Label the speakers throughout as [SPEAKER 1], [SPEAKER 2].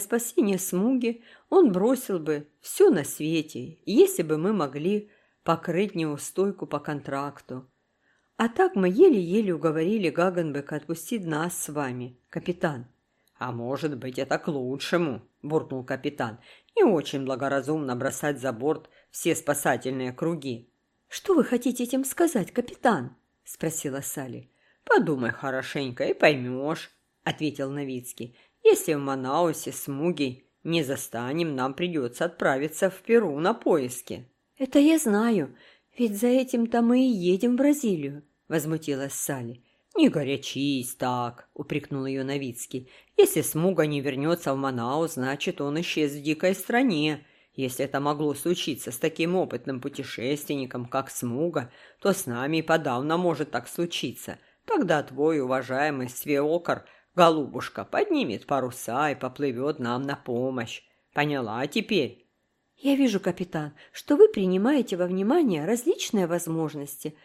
[SPEAKER 1] спасения Смуги он бросил бы все на свете, если бы мы могли покрыть неустойку по контракту. А так мы еле-еле уговорили Гагенбека отпустить нас с вами, капитан.
[SPEAKER 2] А может быть, это к лучшему, буркнул капитан. Не очень благоразумно бросать за борт все спасательные круги.
[SPEAKER 1] Что вы хотите этим сказать, капитан? спросила Салли.
[SPEAKER 2] Подумай хорошенько и поймешь, ответил Новицкий. Если в Манаусе с Мугей не застанем, нам придется отправиться в Перу на поиски.
[SPEAKER 1] Это я знаю, ведь за этим-то мы и едем в Бразилию, возмутилась Салли.
[SPEAKER 2] «Не горячись так», — упрекнул ее Новицкий. «Если Смуга не вернется в Манаус, значит, он исчез в дикой стране. Если это могло случиться с таким опытным путешественником, как Смуга, то с нами подавно может так случиться. Тогда твой уважаемый Свеокар, голубушка, поднимет паруса и поплывет нам на помощь. Поняла теперь?»
[SPEAKER 1] «Я вижу, капитан, что вы принимаете во внимание различные возможности.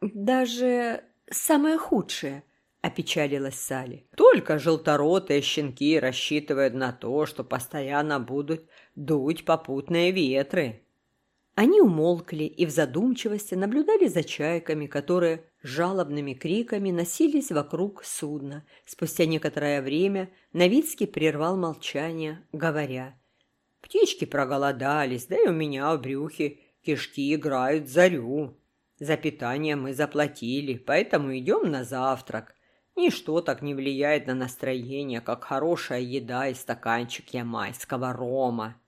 [SPEAKER 1] Даже самое худшее», – опечалилась Салли.
[SPEAKER 2] «Только желторотые щенки рассчитывают на то, что постоянно будут дуть попутные ветры».
[SPEAKER 1] Они умолкли и в задумчивости наблюдали за чайками, которые жалобными криками носились вокруг судна. Спустя некоторое время Новицкий прервал молчание, говоря, «Птички проголодались, да и у меня в брюхе кишки играют зарю. За питание мы заплатили, поэтому идем на завтрак. Ничто так не влияет на настроение, как хорошая еда и стаканчик ямайского рома.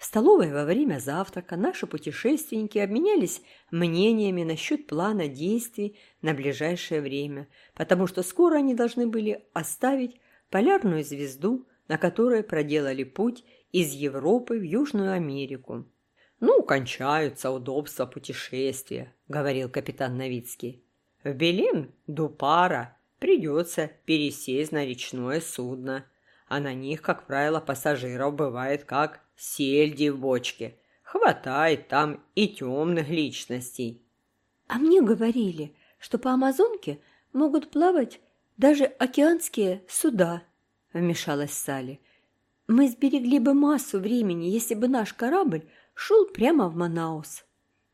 [SPEAKER 1] В столовой во время завтрака наши путешественники обменялись мнениями насчет плана действий на ближайшее время, потому что скоро они должны были оставить полярную звезду, на которой проделали путь из Европы в Южную Америку.
[SPEAKER 2] «Ну, кончаются удобства путешествия», — говорил капитан Новицкий. «В Белин до пара придется пересесть на речное судно, а на них, как правило, пассажиров бывает как сельди в бочке. Хватает там и темных личностей».
[SPEAKER 1] «А мне говорили, что по Амазонке могут плавать даже океанские суда», — вмешалась Салли. «Мы сберегли бы массу времени, если бы наш корабль шел прямо в Манаус.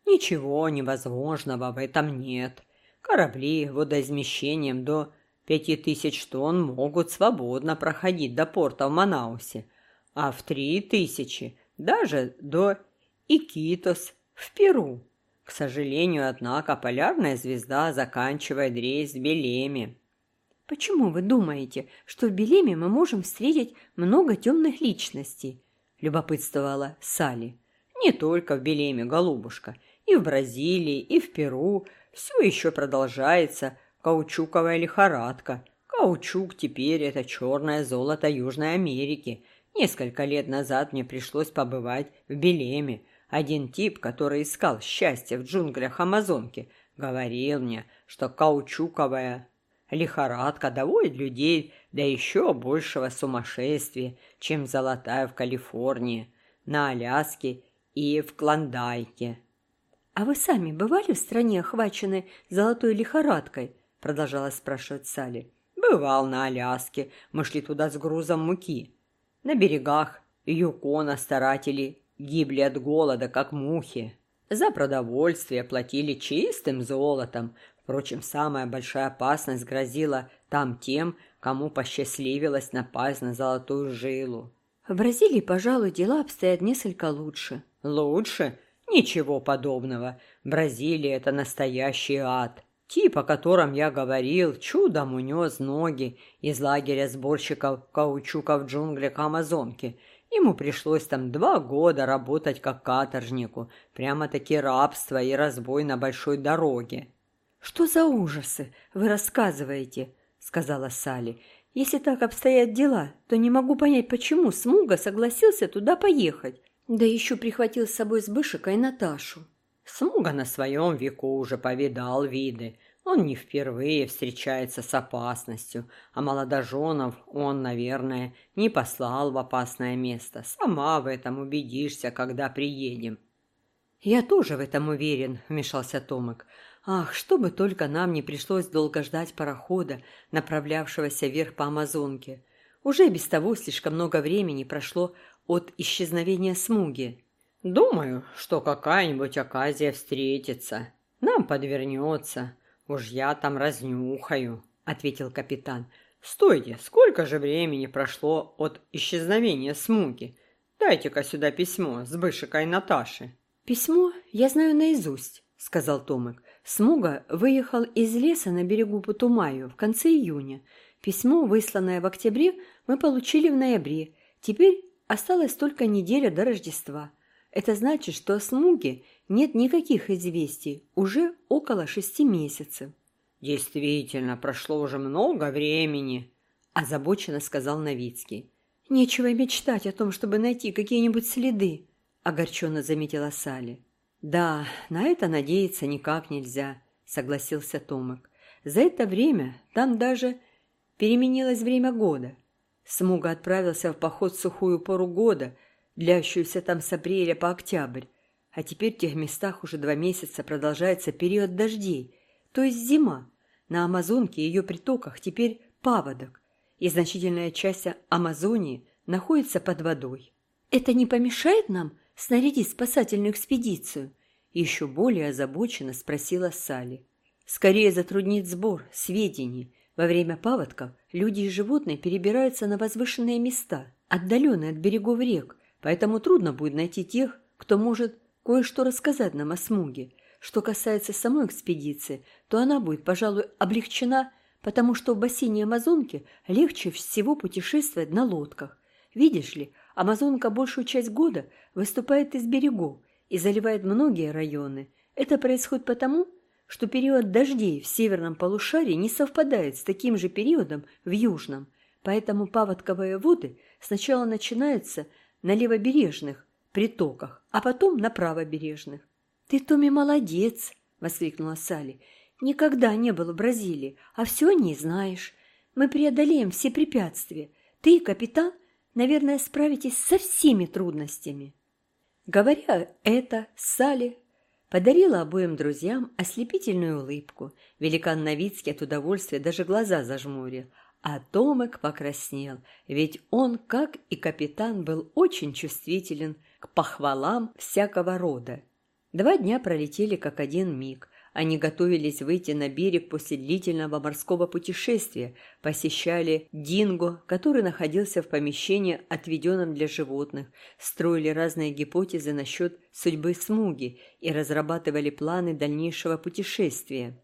[SPEAKER 2] Ничего невозможного в этом нет. Корабли водоизмещением до пяти тысяч тонн могут свободно проходить до порта в Манаусе, а в три тысячи даже до Икитос в Перу. К сожалению, однако, полярная звезда заканчивает рейс в Белеме.
[SPEAKER 1] «Почему вы думаете, что в Белеме мы можем встретить много темных личностей?» – любопытствовала Салли.
[SPEAKER 2] Не только в Белеме, голубушка, и в Бразилии, и в Перу все еще продолжается каучуковая лихорадка. Каучук теперь это черное золото Южной Америки. Несколько лет назад мне пришлось побывать в Белеме. Один тип, который искал счастье в джунглях Амазонки, говорил мне, что каучуковая лихорадка доводит людей до еще большего сумасшествия, чем золотая в Калифорнии. На Аляске и в Клондайке.
[SPEAKER 1] «А вы сами бывали в стране, охваченной золотой лихорадкой?» – продолжала спрашивать Салли.
[SPEAKER 2] «Бывал на Аляске. Мы шли туда с грузом муки. На берегах Юкона старатели гибли от голода, как мухи. За продовольствие платили чистым золотом. Впрочем, самая большая опасность грозила там тем, кому посчастливилось напасть на золотую жилу.
[SPEAKER 1] В Бразилии, пожалуй, дела обстоят несколько лучше.
[SPEAKER 2] Лучше? Ничего подобного. Бразилия – это настоящий ад. Тип, о котором я говорил, чудом унес ноги из лагеря сборщиков каучука в джунглях Амазонки. Ему пришлось там два года работать как каторжнику. Прямо-таки рабство и разбой на большой дороге.
[SPEAKER 1] «Что за ужасы вы рассказываете?» – сказала Салли. «Если так обстоят дела, то не могу понять, почему Смуга согласился туда поехать. Да еще прихватил с собой Сбышика и Наташу.
[SPEAKER 2] Смуга на своем веку уже повидал виды. Он не впервые встречается с опасностью, а молодоженов он, наверное, не послал в опасное место. Сама в этом убедишься, когда приедем.
[SPEAKER 1] «Я тоже в этом уверен», — вмешался Томик. «Ах, чтобы только нам не пришлось долго ждать парохода, направлявшегося вверх по Амазонке. Уже без того слишком много времени прошло от исчезновения смуги.
[SPEAKER 2] «Думаю, что какая-нибудь оказия встретится. Нам подвернется. Уж я там разнюхаю», — ответил капитан. «Стойте, сколько же времени прошло от исчезновения смуги? Дайте-ка сюда письмо с Бышикой Наташи».
[SPEAKER 1] «Письмо я знаю наизусть», — сказал Томик. Смуга выехал из леса на берегу Путумаю в конце июня. Письмо, высланное в октябре, мы получили в ноябре. Теперь осталась только неделя до Рождества. Это значит, что о Смуге нет никаких известий уже около шести месяцев.
[SPEAKER 2] «Действительно, прошло уже много времени», – озабоченно сказал Новицкий.
[SPEAKER 1] «Нечего мечтать о том, чтобы найти какие-нибудь следы», – огорченно заметила Салли.
[SPEAKER 2] «Да, на это надеяться никак нельзя», – согласился Томик. «За это время там даже переменилось время года. Смуга отправился в поход в сухую пору года, длящуюся там с апреля по октябрь, а теперь в тех местах уже два месяца продолжается период дождей, то есть зима. На Амазонке и ее притоках теперь паводок, и значительная часть Амазонии находится под водой.
[SPEAKER 1] «Это не помешает нам снарядить спасательную экспедицию?» Еще более озабоченно спросила Салли. «Скорее затруднит сбор сведений, во время паводков люди и животные перебираются на возвышенные места, отдаленные от берегов рек, поэтому трудно будет найти тех, кто может кое-что рассказать нам о смуге. Что касается самой экспедиции, то она будет, пожалуй, облегчена, потому что в бассейне Амазонки легче всего путешествовать на лодках. Видишь ли, Амазонка большую часть года выступает из берегов и заливает многие районы. Это происходит потому, что период дождей в северном полушарии не совпадает с таким же периодом в южном, поэтому паводковые воды сначала начинаются на левобережных притоках, а потом на правобережных. «Ты, Томми, молодец!» – воскликнула Салли. «Никогда не был в Бразилии, а все не знаешь. Мы преодолеем все препятствия. Ты, капитан, наверное, справитесь со всеми трудностями». Говоря это, Салли Подарила обоим друзьям ослепительную улыбку. Великан Новицкий от удовольствия даже глаза зажмурил. А Томек покраснел, ведь он, как и капитан, был очень чувствителен к похвалам всякого рода. Два дня пролетели как один миг. Они готовились выйти на берег после длительного морского путешествия, посещали Динго, который находился в помещении, отведенном для животных, строили разные гипотезы насчет судьбы Смуги и разрабатывали планы дальнейшего путешествия.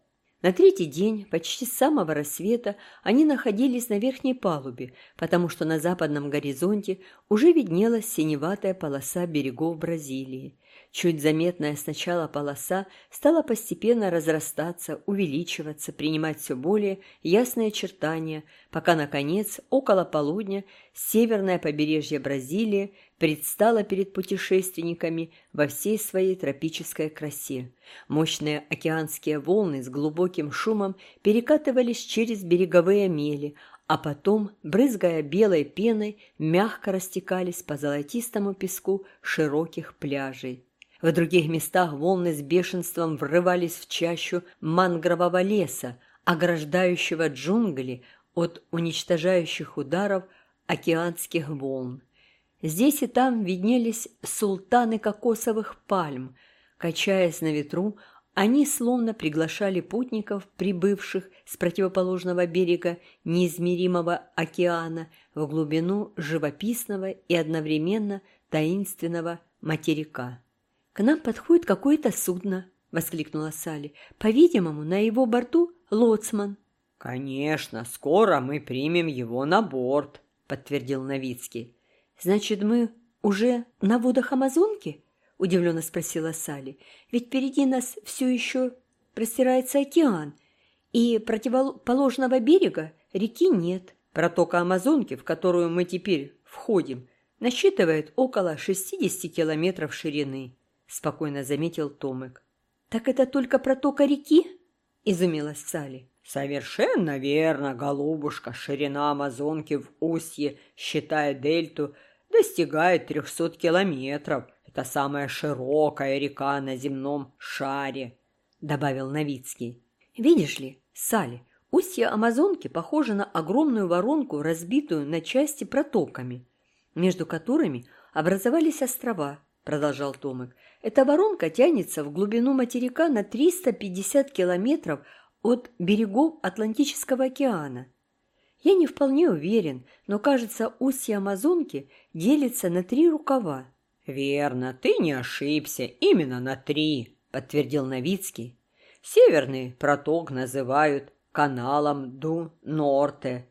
[SPEAKER 1] На третий день, почти с самого рассвета, они находились на верхней палубе, потому что на западном горизонте уже виднелась синеватая полоса берегов Бразилии. Чуть заметная сначала полоса стала постепенно разрастаться, увеличиваться, принимать все более ясные очертания, пока, наконец, около полудня северное побережье Бразилии предстало перед путешественниками во всей своей тропической красе. Мощные океанские волны с глубоким шумом перекатывались через береговые мели, а потом, брызгая белой пеной, мягко растекались по золотистому песку широких пляжей. В других местах волны с бешенством врывались в чащу мангрового леса, ограждающего джунгли от уничтожающих ударов океанских волн. Здесь и там виднелись султаны кокосовых пальм. Качаясь на ветру, они словно приглашали путников, прибывших с противоположного берега неизмеримого океана, в глубину живописного и одновременно таинственного материка. «К нам подходит какое-то судно», — воскликнула Салли. «По-видимому, на его борту лоцман».
[SPEAKER 2] «Конечно, скоро мы примем его на борт», — подтвердил Новицкий.
[SPEAKER 1] «Значит, мы уже на водах Амазонки?» — удивленно спросила Салли. «Ведь впереди нас все еще простирается океан, и противоположного берега реки нет.
[SPEAKER 2] Протока Амазонки, в которую мы теперь входим, насчитывает около 60 километров ширины спокойно заметил Томик.
[SPEAKER 1] «Так это только протока реки?» – изумилась Салли.
[SPEAKER 2] «Совершенно верно, голубушка. Ширина Амазонки в устье, считая дельту, достигает трехсот километров. Это самая широкая река на земном шаре», – добавил Новицкий.
[SPEAKER 1] «Видишь ли, Салли, Устье Амазонки похоже на огромную воронку, разбитую на части протоками, между которыми образовались острова, продолжал Томик. Эта воронка тянется в глубину материка на 350 километров от берегов Атлантического океана. Я не вполне уверен, но, кажется, устье Амазонки делится на три рукава.
[SPEAKER 2] «Верно, ты не ошибся, именно на три», — подтвердил Новицкий. «Северный проток называют каналом Ду-Норте,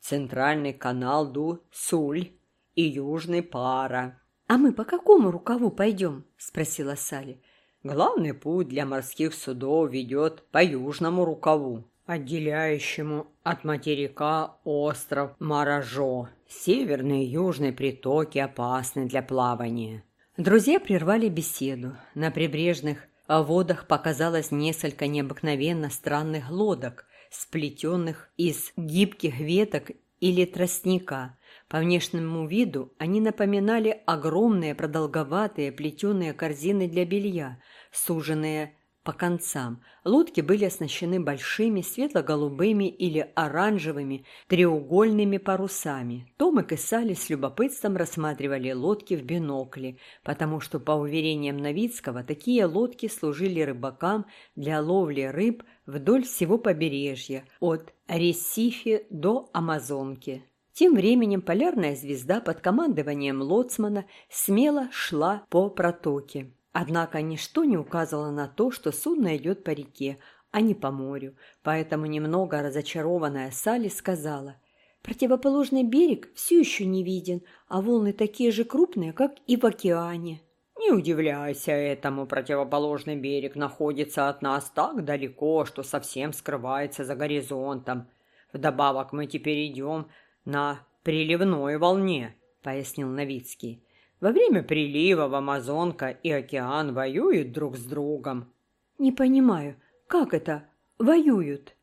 [SPEAKER 2] центральный канал Ду-Суль и южный Пара».
[SPEAKER 1] «А мы по какому рукаву пойдем?» — спросила Салли.
[SPEAKER 2] «Главный путь для морских судов ведет по южному рукаву, отделяющему от материка остров Маражо. Северные и южные притоки опасны для плавания».
[SPEAKER 1] Друзья прервали беседу. На прибрежных водах показалось несколько необыкновенно странных лодок, сплетенных из гибких веток или тростника. По внешнему виду они напоминали огромные продолговатые плетеные корзины для белья, суженные по концам. Лодки были оснащены большими светло-голубыми или оранжевыми треугольными парусами. Томик и Салли с любопытством рассматривали лодки в бинокле, потому что, по уверениям Новицкого, такие лодки служили рыбакам для ловли рыб вдоль всего побережья, от Ресифи до Амазонки. Тем временем полярная звезда под командованием лоцмана смело шла по протоке. Однако ничто не указывало на то, что судно идет по реке, а не по морю, поэтому немного разочарованная Салли сказала, «Противоположный берег все еще не виден, а волны такие же крупные, как и в океане».
[SPEAKER 2] «Не удивляйся этому, противоположный берег находится от нас так далеко, что совсем скрывается за горизонтом. Вдобавок мы теперь идем на приливной волне», — пояснил Новицкий. Во время прилива в Амазонка и океан воюют друг с другом.
[SPEAKER 1] Не понимаю, как это воюют?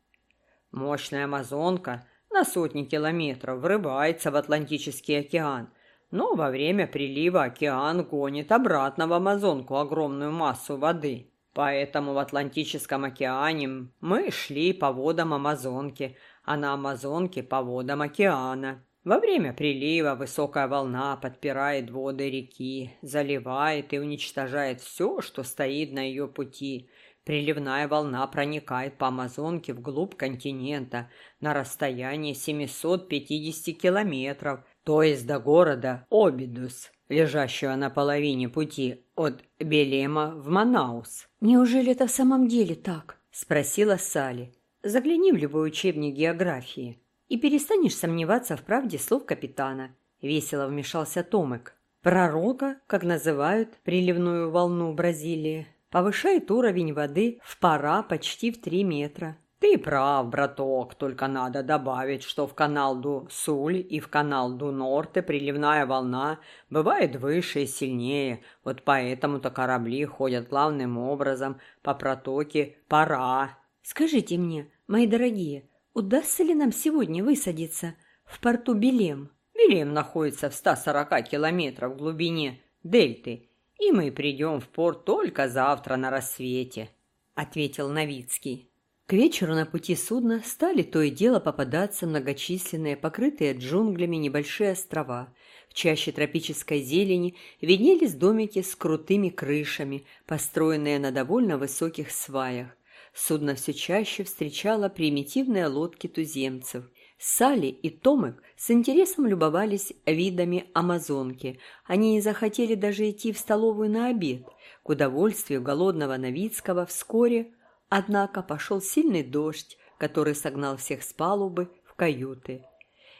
[SPEAKER 2] Мощная Амазонка на сотни километров врывается в Атлантический океан, но во время прилива океан гонит обратно в Амазонку огромную массу воды. Поэтому в Атлантическом океане мы шли по водам Амазонки, а на Амазонке по водам океана. Во время прилива высокая волна подпирает воды реки, заливает и уничтожает все, что стоит на ее пути. Приливная волна проникает по Амазонке вглубь континента на расстоянии 750 километров, то есть до города Обидус, лежащего на половине пути от Белема в Манаус.
[SPEAKER 1] «Неужели это в самом деле так?» – спросила Сали. «Загляни в любой учебник географии» и перестанешь сомневаться в правде слов капитана», — весело вмешался Томек. «Пророка, как называют приливную волну Бразилии, повышает уровень воды в пора почти в три метра».
[SPEAKER 2] «Ты прав, браток, только надо добавить, что в канал Ду-Суль и в канал Ду-Норте приливная волна бывает выше и сильнее, вот поэтому-то корабли ходят главным образом по протоке Пара».
[SPEAKER 1] «Скажите мне, мои дорогие, Удастся ли нам сегодня высадиться в порту Белем?
[SPEAKER 2] Белем находится в 140 километрах в глубине дельты, и мы придем в порт только завтра на рассвете», — ответил Новицкий.
[SPEAKER 1] К вечеру на пути судна стали то и дело попадаться многочисленные, покрытые джунглями небольшие острова. В чаще тропической зелени виднелись домики с крутыми крышами, построенные на довольно высоких сваях. Судно все чаще встречало примитивные лодки туземцев. Салли и Томек с интересом любовались видами Амазонки. Они не захотели даже идти в столовую на обед. К удовольствию голодного Новицкого вскоре, однако, пошел сильный дождь, который согнал всех с палубы в каюты.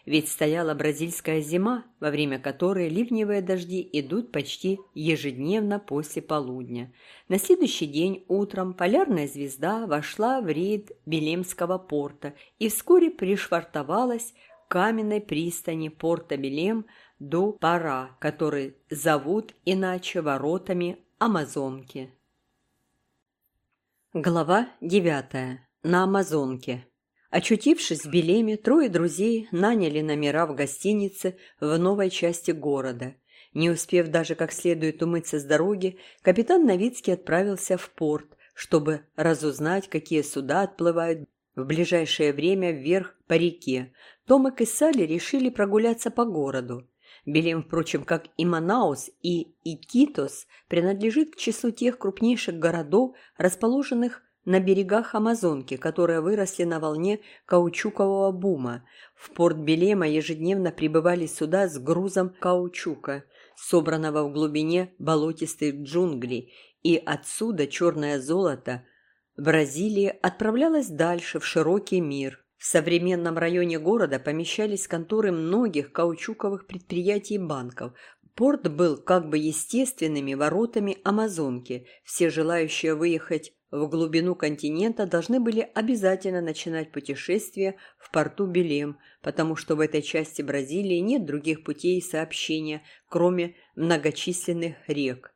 [SPEAKER 1] Ведь стояла бразильская зима, во время которой ливневые дожди идут почти ежедневно после полудня. На следующий день утром полярная звезда вошла в рейд Белемского порта и вскоре пришвартовалась к каменной пристани порта Белем до Пара, который зовут иначе воротами Амазонки. Глава девятая. На Амазонке. Очутившись в Белеме, трое друзей наняли номера в гостинице в новой части города. Не успев даже как следует умыться с дороги, капитан Новицкий отправился в порт, чтобы разузнать, какие суда отплывают в ближайшее время вверх по реке. Томик и Салли решили прогуляться по городу. Белем, впрочем, как и Манаус и Икитос, принадлежит к числу тех крупнейших городов, расположенных на берегах Амазонки, которые выросли на волне каучукового бума. В порт Белема ежедневно прибывали суда с грузом каучука, собранного в глубине болотистых джунглей, и отсюда черное золото Бразилии отправлялось дальше в широкий мир. В современном районе города помещались конторы многих каучуковых предприятий и банков. Порт был как бы естественными воротами Амазонки. Все желающие выехать в глубину континента должны были обязательно начинать путешествие в порту Белем, потому что в этой части Бразилии нет других путей сообщения, кроме многочисленных рек.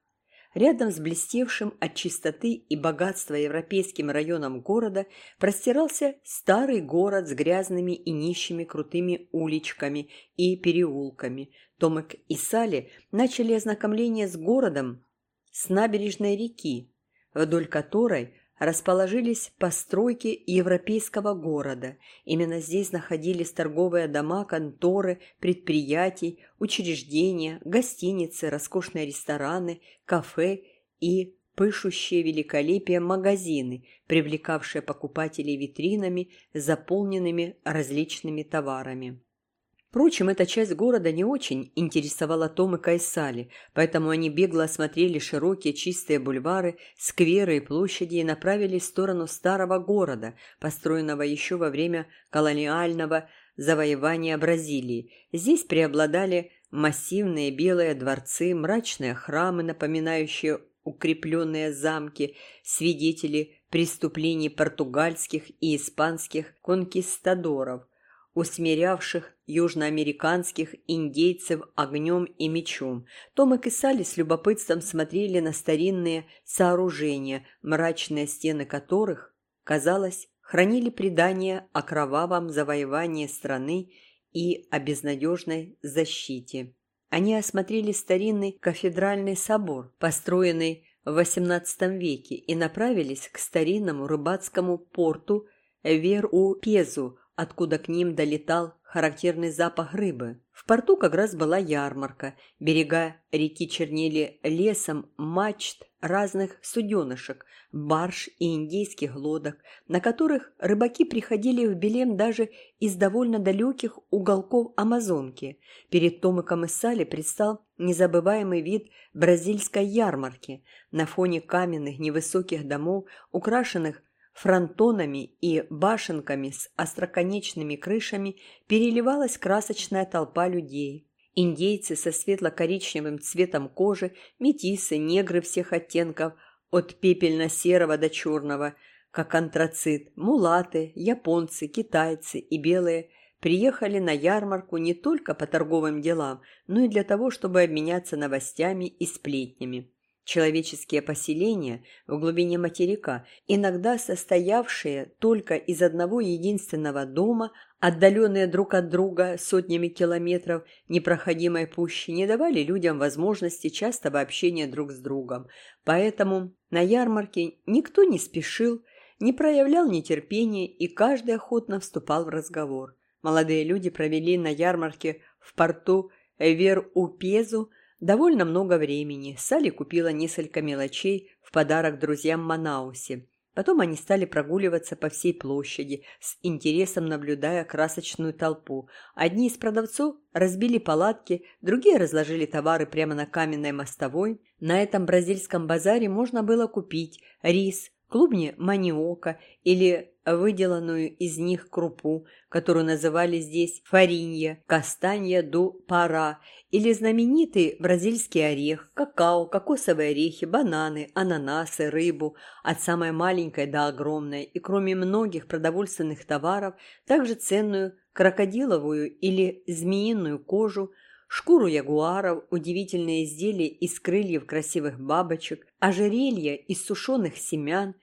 [SPEAKER 1] Рядом с блестевшим от чистоты и богатства европейским районом города простирался старый город с грязными и нищими крутыми уличками и переулками. Томек и Сали начали ознакомление с городом с набережной реки, вдоль которой расположились постройки европейского города. Именно здесь находились торговые дома, конторы, предприятий, учреждения, гостиницы, роскошные рестораны, кафе и пышущие великолепие магазины, привлекавшие покупателей витринами, заполненными различными товарами. Впрочем, эта часть города не очень интересовала Том и Кайсали, поэтому они бегло осмотрели широкие чистые бульвары, скверы и площади и направились в сторону старого города, построенного еще во время колониального завоевания Бразилии. Здесь преобладали массивные белые дворцы, мрачные храмы, напоминающие укрепленные замки, свидетели преступлений португальских и испанских конкистадоров – усмирявших южноамериканских индейцев огнем и мечом. Томик и Салли с любопытством смотрели на старинные сооружения, мрачные стены которых, казалось, хранили предания о кровавом завоевании страны и о безнадежной защите. Они осмотрели старинный кафедральный собор, построенный в XVIII веке, и направились к старинному рыбацкому порту Вер-У-Пезу, откуда к ним долетал характерный запах рыбы. В порту как раз была ярмарка. Берега реки чернели лесом мачт разных суденышек, барж и индейских лодок, на которых рыбаки приходили в Белем даже из довольно далеких уголков Амазонки. Перед Томиком и Салли предстал незабываемый вид бразильской ярмарки. На фоне каменных невысоких домов, украшенных фронтонами и башенками с остроконечными крышами переливалась красочная толпа людей. Индейцы со светло-коричневым цветом кожи, метисы, негры всех оттенков, от пепельно-серого до черного, как антрацит, мулаты, японцы, китайцы и белые приехали на ярмарку не только по торговым делам, но и для того, чтобы обменяться новостями и сплетнями человеческие поселения в глубине материка, иногда состоявшие только из одного единственного дома, отдаленные друг от друга сотнями километров непроходимой пущи, не давали людям возможности частого общения друг с другом. Поэтому на ярмарке никто не спешил, не проявлял нетерпения, и каждый охотно вступал в разговор. Молодые люди провели на ярмарке в порту Вер-Упезу Довольно много времени. Салли купила несколько мелочей в подарок друзьям Манаусе. Потом они стали прогуливаться по всей площади, с интересом наблюдая красочную толпу. Одни из продавцов разбили палатки, другие разложили товары прямо на каменной мостовой. На этом бразильском базаре можно было купить рис, клубни маниока или выделанную из них крупу, которую называли здесь фаринья, кастанья ду пара, или знаменитый бразильский орех, какао, кокосовые орехи, бананы, ананасы, рыбу, от самой маленькой до огромной, и кроме многих продовольственных товаров, также ценную крокодиловую или змеиную кожу, шкуру ягуаров, удивительные изделия из крыльев красивых бабочек, ожерелья из сушеных семян,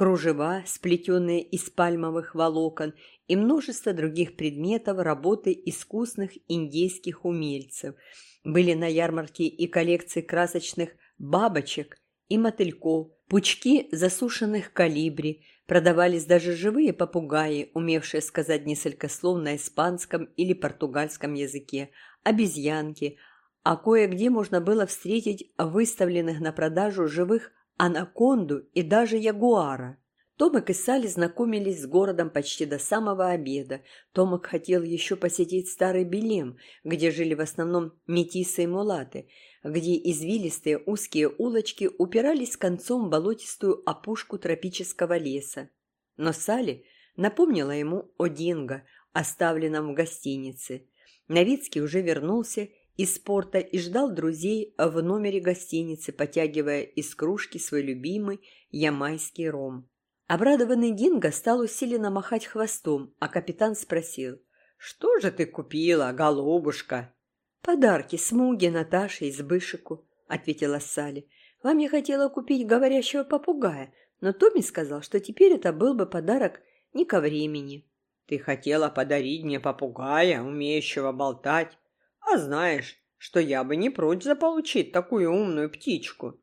[SPEAKER 1] кружева, сплетенные из пальмовых волокон и множество других предметов работы искусных индейских умельцев. Были на ярмарке и коллекции красочных бабочек и мотыльков, пучки засушенных калибри, Продавались даже живые попугаи, умевшие сказать несколько слов на испанском или португальском языке, обезьянки, а кое-где можно было встретить выставленных на продажу живых анаконду и даже ягуара. Томик и Салли знакомились с городом почти до самого обеда. Томик хотел еще посетить старый Белем, где жили в основном метисы и мулаты, где извилистые узкие улочки упирались концом в болотистую опушку тропического леса. Но Салли напомнила ему о Динго, оставленном в гостинице. Новицкий уже вернулся из порта и ждал друзей в номере гостиницы, потягивая из кружки свой любимый ямайский ром. Обрадованный Динго стал усиленно махать хвостом, а капитан спросил, «Что же ты купила, голубушка?» «Подарки Смуге, Наташе и Сбышику», — ответила Салли. «Вам я хотела купить говорящего попугая, но Томми сказал, что теперь это был бы подарок не ко времени».
[SPEAKER 2] «Ты хотела подарить мне попугая, умеющего болтать, а знаешь, что я бы не прочь заполучить такую умную птичку».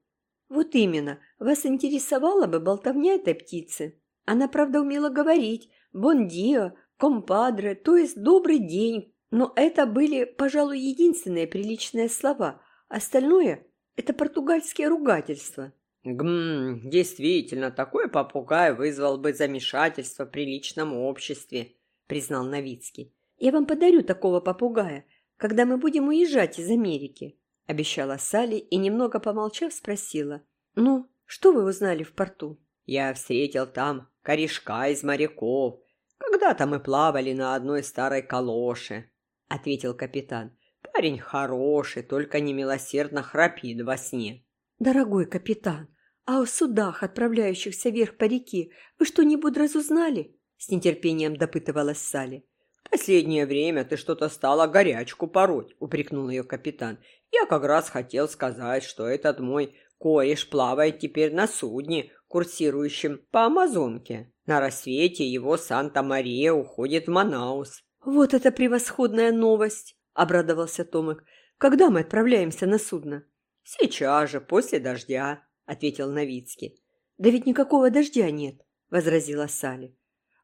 [SPEAKER 1] «Вот именно. Вас интересовала бы болтовня этой птицы. Она, правда, умела говорить «бондио», «компадре», то есть «добрый день», но это были, пожалуй, единственные приличные слова. Остальное – это португальские ругательства.
[SPEAKER 2] Гм, действительно, такой попугай вызвал бы замешательство в приличном обществе, признал Новицкий.
[SPEAKER 1] Я вам подарю такого попугая, когда мы будем уезжать из Америки, обещала Салли и, немного помолчав, спросила. Ну, что вы узнали в порту?
[SPEAKER 2] Я встретил там корешка из моряков. Когда-то мы плавали на одной старой калоше. — ответил капитан. «Парень хороший, только немилосердно храпит во сне».
[SPEAKER 1] «Дорогой капитан, а о судах, отправляющихся вверх по реке, вы что-нибудь разузнали?» — с нетерпением допытывалась Салли.
[SPEAKER 2] «В последнее время ты что-то стала горячку пороть», — упрекнул ее капитан. «Я как раз хотел сказать, что этот мой кореш плавает теперь на судне, курсирующем по Амазонке. На рассвете его Санта-Мария уходит в Манаус.
[SPEAKER 1] «Вот это превосходная новость!» – обрадовался Томик. «Когда мы отправляемся на судно?»
[SPEAKER 2] «Сейчас же, после дождя», – ответил Новицкий.
[SPEAKER 1] «Да ведь никакого дождя нет», – возразила Салли.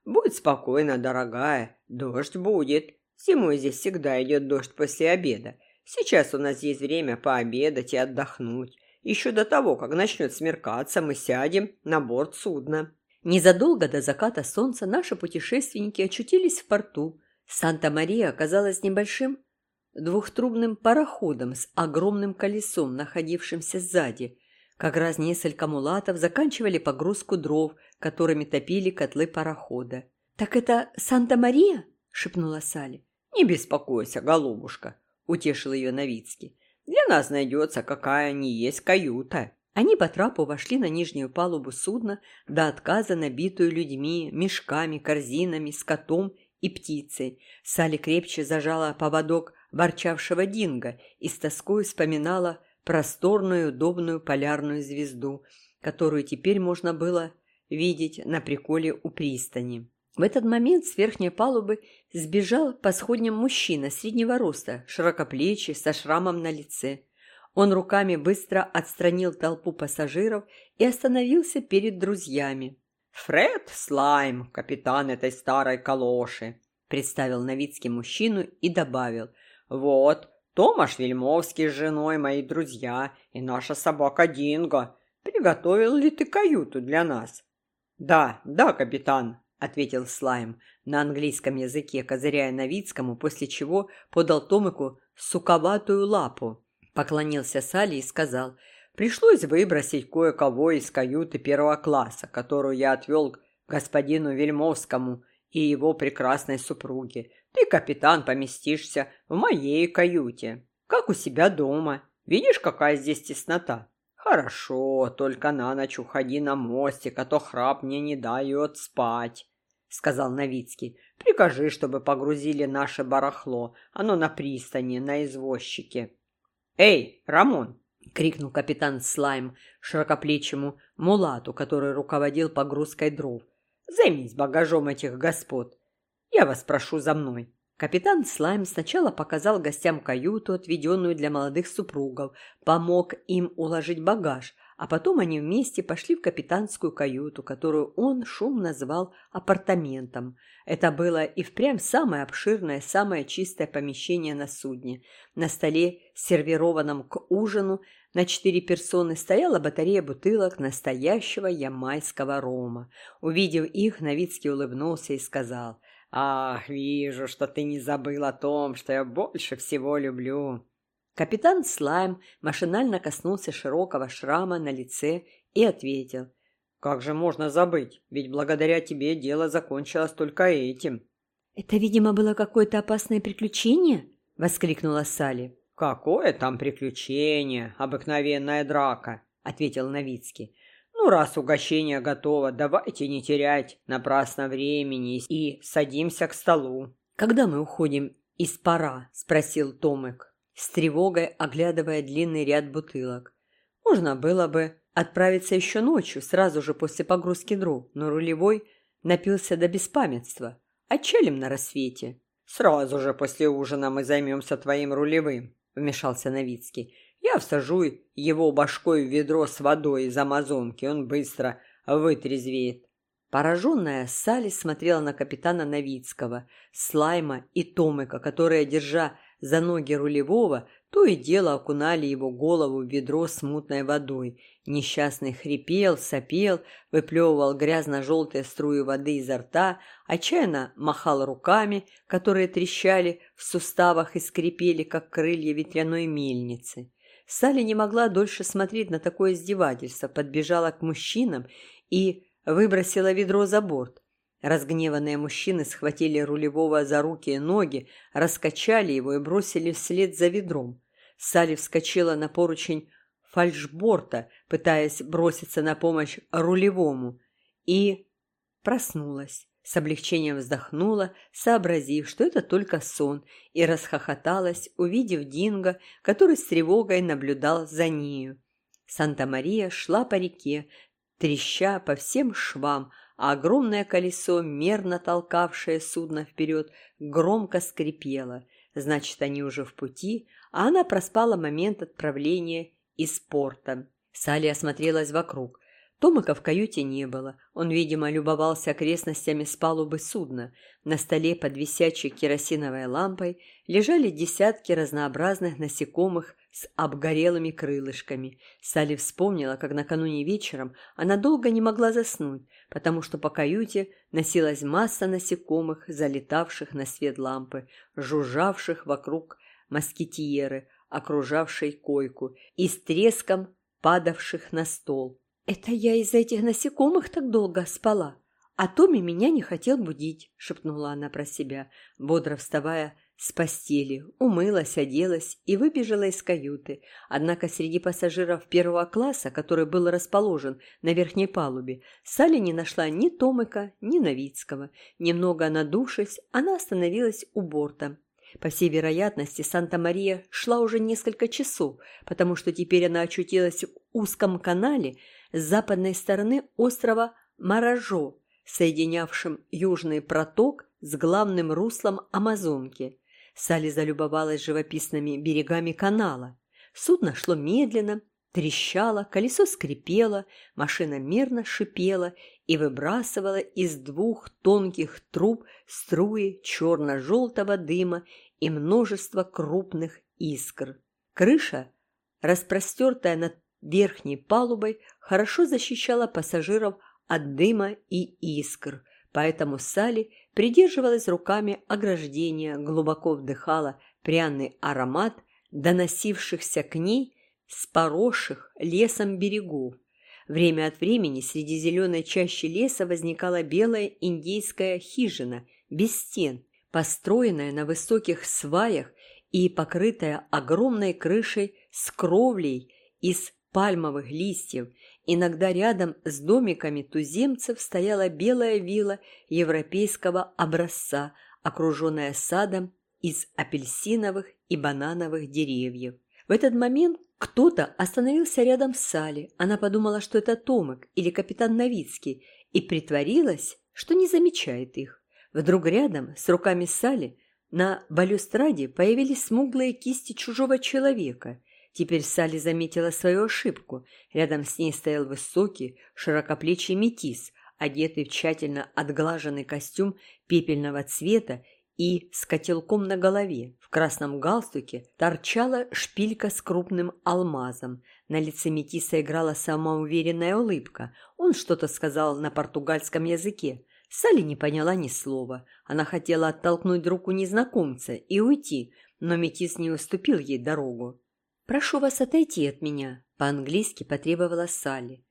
[SPEAKER 2] «Будь спокойна, дорогая, дождь будет. Зимой здесь всегда идет дождь после обеда. Сейчас у нас есть время пообедать и отдохнуть. Еще до того, как начнет смеркаться, мы сядем на борт судна».
[SPEAKER 1] Незадолго до заката солнца наши путешественники очутились в порту, Санта-Мария оказалась небольшим двухтрубным пароходом с огромным колесом, находившимся сзади. Как раз несколько мулатов заканчивали погрузку дров, которыми топили котлы парохода. «Так это Санта-Мария?» – шепнула Салли.
[SPEAKER 2] «Не беспокойся, голубушка», – утешил ее Новицкий. «Для нас найдется какая ни есть каюта».
[SPEAKER 1] Они по трапу вошли на нижнюю палубу судна, до отказа набитую людьми, мешками, корзинами, скотом и птицей. Салли крепче зажала поводок ворчавшего динго и с тоской вспоминала просторную удобную полярную звезду, которую теперь можно было видеть на приколе у пристани. В этот момент с верхней палубы сбежал по сходням мужчина среднего роста, широкоплечий, со шрамом на лице. Он руками быстро отстранил толпу пассажиров и остановился перед друзьями.
[SPEAKER 2] «Фред Слайм, капитан этой старой калоши», – представил Новицкий мужчину и добавил. «Вот, Томаш Вельмовский с женой, мои друзья, и наша собака Динго. Приготовил ли ты каюту для нас?» «Да, да, капитан», – ответил Слайм на английском языке, козыряя Новицкому, после чего подал Томику суковатую лапу. Поклонился Салли и сказал – Пришлось выбросить кое-кого из каюты первого класса, которую я отвел к господину Вельмовскому и его прекрасной супруге. Ты, капитан, поместишься в моей каюте, как у себя дома. Видишь, какая здесь теснота? Хорошо, только на ночь уходи на мостик, а то храп мне не дает спать, сказал Новицкий. Прикажи, чтобы погрузили наше барахло, оно на пристани, на извозчике. Эй, Рамон, — крикнул капитан Слайм широкоплечему мулату, который руководил погрузкой дров. «Займись багажом этих господ. Я вас прошу за мной».
[SPEAKER 1] Капитан Слайм сначала показал гостям каюту, отведенную для молодых супругов, помог им уложить багаж, а потом они вместе пошли в капитанскую каюту, которую он шум назвал апартаментом. Это было и впрямь самое обширное, самое чистое помещение на судне. На столе, сервированном к ужину, на четыре персоны стояла батарея бутылок настоящего ямайского рома. Увидев их, Новицкий улыбнулся и сказал, «Ах, вижу, что ты не забыл о том, что я больше всего люблю». Капитан Слайм машинально коснулся широкого шрама на лице и ответил. «Как же можно забыть? Ведь благодаря тебе дело закончилось только этим».
[SPEAKER 2] «Это, видимо, было какое-то опасное приключение?» — воскликнула Салли.
[SPEAKER 1] «Какое там приключение? Обыкновенная драка», — ответил Новицкий. «Ну, раз угощение готово, давайте не терять напрасно времени и садимся к столу».
[SPEAKER 2] «Когда мы уходим из пора?» — спросил Томик с тревогой оглядывая длинный ряд бутылок. Можно было бы отправиться еще ночью, сразу же после погрузки дров, но рулевой напился до беспамятства. Отчалим на рассвете.
[SPEAKER 1] «Сразу же после ужина мы займемся твоим рулевым», — вмешался Новицкий. «Я всажу его башкой в ведро с водой из Амазонки, он быстро вытрезвеет».
[SPEAKER 2] Пораженная Салли смотрела на капитана Новицкого, Слайма и Томыка, которые, держа за ноги рулевого, то и дело окунали его голову в ведро с мутной водой. Несчастный хрипел, сопел, выплевывал грязно-желтые струи воды изо рта, отчаянно махал руками, которые трещали в суставах и скрипели, как крылья ветряной мельницы. Салли не могла дольше смотреть на такое издевательство, подбежала к мужчинам и выбросила ведро за борт. Разгневанные мужчины схватили рулевого за руки и ноги, раскачали его и бросили вслед за ведром. Салли вскочила на поручень фальшборта, пытаясь броситься на помощь рулевому, и проснулась. С облегчением вздохнула, сообразив, что это только сон, и расхохоталась, увидев Динго, который с тревогой наблюдал за нею. Санта-Мария шла по реке, треща по всем швам, а огромное колесо, мерно толкавшее судно вперед, громко скрипело. Значит, они уже в пути, а она проспала момент отправления из порта. Салли осмотрелась вокруг. Томака в каюте не было. Он, видимо, любовался окрестностями с палубы судна. На столе под висячей керосиновой лампой лежали десятки разнообразных насекомых с обгорелыми крылышками. Салли вспомнила, как накануне вечером она долго не могла заснуть, потому что по каюте носилась масса насекомых, залетавших на свет лампы, жужжавших вокруг москитьеры, окружавшей койку, и с треском падавших на стол. «Это я из-за этих насекомых так долго спала, а Томми меня не хотел будить», — шепнула она про себя, бодро вставая с постели, умылась, оделась и выбежала из каюты. Однако среди пассажиров первого класса, который был расположен на верхней палубе, Салли не нашла ни Томыка, ни Новицкого. Немного надувшись, она остановилась у борта. По всей вероятности, Санта-Мария шла уже несколько часов, потому что теперь она очутилась в узком канале, с западной стороны острова Маражо, соединявшим южный проток с главным руслом Амазонки. Салли залюбовалась живописными берегами канала. Судно шло медленно, трещало, колесо скрипело, машина мерно шипела и выбрасывала из двух тонких труб струи черно-желтого дыма и множество крупных искр. Крыша, распростертая над верхней палубой хорошо защищала пассажиров от дыма и искр, поэтому Салли придерживалась руками ограждения, глубоко вдыхала пряный аромат, доносившихся к ней с поросших лесом берегов. Время от времени среди зеленой чащи леса возникала белая индейская хижина без стен, построенная на высоких сваях и покрытая огромной крышей с кровлей из пальмовых листьев. Иногда рядом с домиками туземцев стояла белая вилла европейского образца, окруженная садом из апельсиновых и банановых деревьев. В этот момент кто-то остановился рядом с Салли. Она подумала, что это Томик или капитан Новицкий, и притворилась, что не замечает их. Вдруг рядом с руками Салли на балюстраде появились смуглые кисти чужого человека –
[SPEAKER 1] Теперь Салли заметила свою ошибку. Рядом с ней стоял высокий, широкоплечий метис, одетый в тщательно отглаженный костюм пепельного цвета и с котелком на голове. В красном галстуке торчала шпилька с крупным алмазом. На лице Метиса играла самоуверенная улыбка. Он что-то сказал на португальском языке. Салли не поняла ни слова. Она хотела оттолкнуть руку незнакомца и уйти, но Метис не уступил ей дорогу. «Прошу вас отойти от меня», — по-английски потребовала Салли.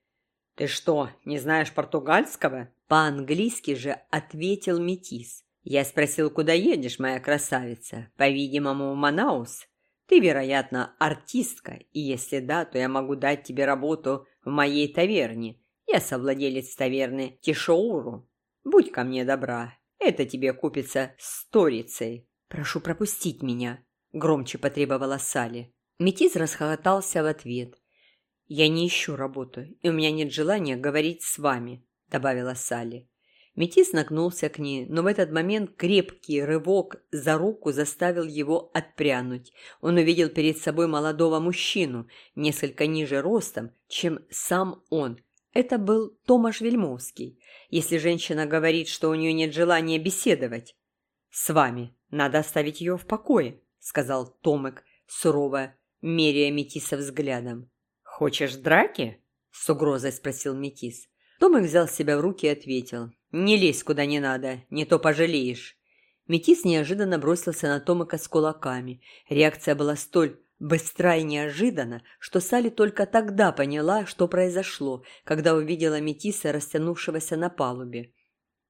[SPEAKER 2] «Ты что, не знаешь португальского?»
[SPEAKER 1] По-английски же ответил Метис.
[SPEAKER 2] «Я спросил, куда едешь, моя красавица? По-видимому, в Манаус. Ты, вероятно, артистка, и если да, то я могу дать тебе работу в моей таверне. Я совладелец таверны Тишоуру. Будь ко мне добра, это тебе купится сторицей».
[SPEAKER 1] «Прошу пропустить меня», — громче потребовала Салли. Метис расхохотался в ответ. «Я не ищу работу, и у меня нет желания говорить с вами», — добавила Салли. Метис нагнулся к ней, но в этот момент крепкий рывок за руку заставил его отпрянуть. Он увидел перед собой молодого мужчину, несколько ниже ростом, чем сам он. Это был Томаш Вельмовский. Если женщина говорит, что у нее нет желания беседовать, «С вами надо оставить ее в покое», — сказал Томек, сурово меряя Метиса взглядом.
[SPEAKER 2] «Хочешь драки?» — с угрозой спросил Метис.
[SPEAKER 1] Томик взял себя в руки и ответил. «Не лезь куда не надо, не то пожалеешь». Метис неожиданно бросился на Томика с кулаками. Реакция была столь быстра и неожиданна, что Салли только тогда поняла, что произошло, когда увидела Метиса, растянувшегося на палубе.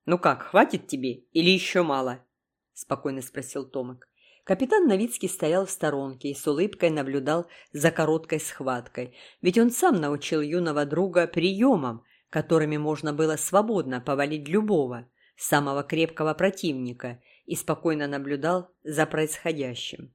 [SPEAKER 2] «Ну как, хватит тебе или еще мало?» – спокойно спросил Томик.
[SPEAKER 1] Капитан Новицкий стоял в сторонке и с улыбкой наблюдал за короткой схваткой, ведь он сам научил юного друга приемам, которыми можно было свободно повалить любого, самого крепкого противника, и спокойно наблюдал за происходящим.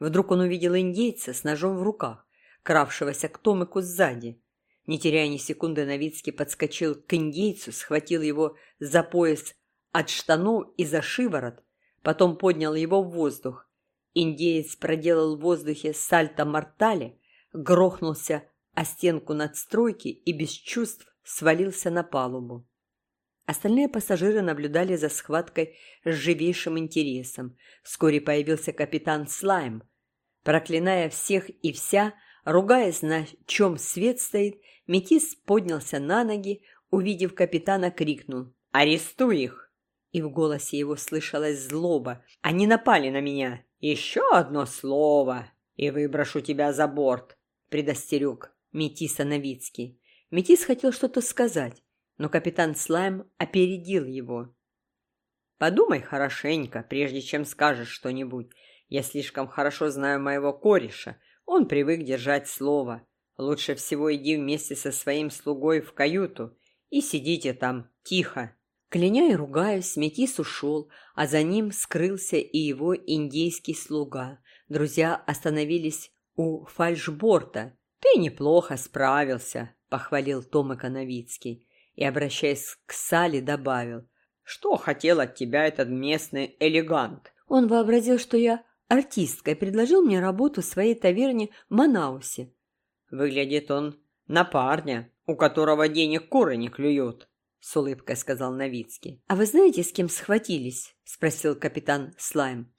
[SPEAKER 1] Вдруг он увидел индейца с ножом в руках, кравшегося к Томику сзади. Не теряя ни секунды, Новицкий подскочил к индейцу, схватил его за пояс от штанов и за шиворот, потом поднял его в воздух, Индеец проделал в воздухе сальто-мортале, грохнулся о стенку надстройки и без чувств свалился на палубу. Остальные пассажиры наблюдали за схваткой с живейшим интересом. Вскоре появился капитан Слайм. Проклиная всех и вся, ругаясь, на чем свет стоит, Метис поднялся на ноги, увидев капитана, крикнул «Арестуй их!» И в голосе его слышалась злоба. «Они напали на меня! «Еще одно слово, и выброшу тебя за борт», — предостерег Метиса Новицкий. Метис хотел что-то сказать, но капитан Слайм опередил его. «Подумай хорошенько, прежде чем скажешь что-нибудь. Я слишком хорошо знаю моего кореша. Он привык держать слово. Лучше всего иди вместе со своим слугой в каюту и сидите там тихо, Кляня и ругаясь, Метис ушел, а за ним скрылся и его индейский слуга. Друзья остановились у фальшборта. «Ты неплохо справился», — похвалил Тома Коновицкий. И, обращаясь к Сале, добавил. «Что хотел от тебя этот местный элегант?» Он вообразил, что я артистка, и предложил мне работу в своей таверне в Манаусе.
[SPEAKER 2] «Выглядит он на парня, у которого денег куры не клюют», —
[SPEAKER 1] с улыбкой сказал Новицкий. «А вы знаете, с кем схватились?» — спросил капитан Слайм.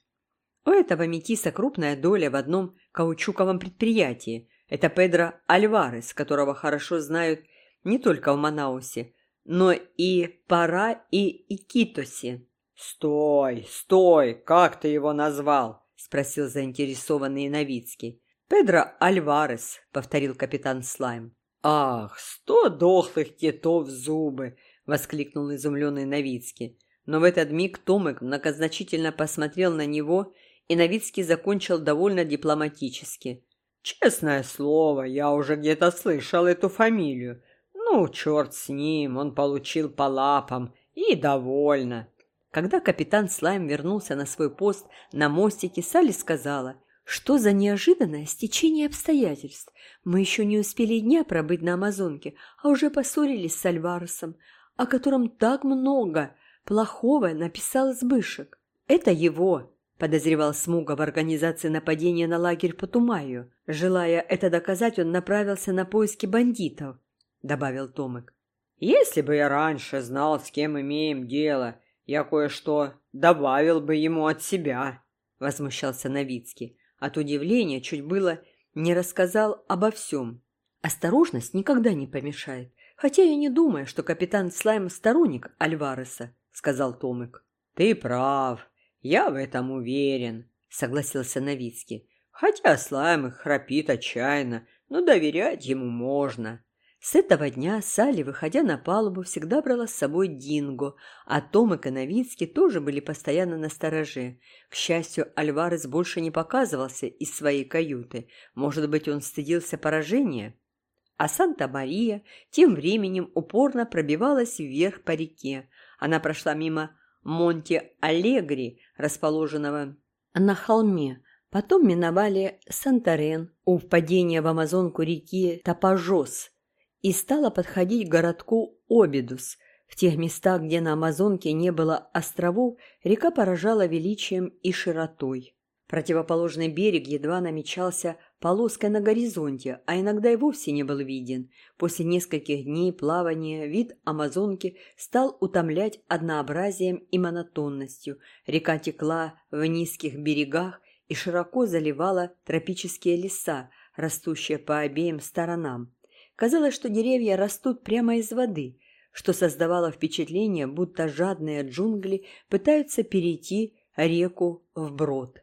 [SPEAKER 1] «У этого метиса крупная доля в одном каучуковом предприятии. Это Педро Альварес, которого хорошо знают не только в Манаусе, но и Пара и Икитосе».
[SPEAKER 2] «Стой, стой! Как ты его назвал?»
[SPEAKER 1] — спросил заинтересованный Новицкий. «Педро Альварес», — повторил капитан Слайм.
[SPEAKER 2] «Ах, сто дохлых китов зубы! Воскликнул изумленный Новицкий.
[SPEAKER 1] Но в этот миг Томик многозначительно посмотрел на него, и Новицкий закончил довольно дипломатически.
[SPEAKER 2] «Честное слово, я уже где-то слышал эту фамилию. Ну, черт с ним, он получил по лапам, и довольно».
[SPEAKER 1] Когда капитан Слайм вернулся на свой пост на мостике, Салли сказала, «Что за неожиданное стечение обстоятельств? Мы еще не успели дня пробыть на Амазонке, а уже поссорились с Альваресом о котором так много плохого написал Сбышек. Это его подозревал Смуга в организации нападения на лагерь по Тумаю. Желая это доказать, он направился на поиски бандитов, добавил Томик.
[SPEAKER 2] Если бы я раньше знал, с кем имеем дело, я кое-что добавил бы ему от себя, возмущался Новицкий. От удивления чуть было не рассказал обо всем.
[SPEAKER 1] Осторожность никогда не помешает, хотя я не думаю, что капитан Слайм сторонник Альвареса, сказал Томик.
[SPEAKER 2] Ты прав, я в этом уверен, согласился Новицкий. Хотя Слайм храпит отчаянно, но доверять ему можно.
[SPEAKER 1] С этого дня Салли, выходя на палубу, всегда брала с собой Динго, а Том и Коновицкий тоже были постоянно на стороже. К счастью, Альварес больше не показывался из своей каюты. Может быть, он стыдился поражения? А Санта-Мария тем временем упорно пробивалась вверх по реке. Она прошла мимо Монте-Алегри, расположенного на холме, Потом миновали Сантарен у впадения в Амазонку реки Тапажос и стала подходить к городку Обидус. В тех местах, где на Амазонке не было островов, река поражала величием и широтой. Противоположный берег едва намечался полоской на горизонте, а иногда и вовсе не был виден. После нескольких дней плавания вид Амазонки стал утомлять однообразием и монотонностью. Река текла в низких берегах и широко заливала тропические леса, растущие по обеим сторонам. Казалось, что деревья растут прямо из воды, что создавало впечатление, будто жадные джунгли пытаются перейти реку вброд.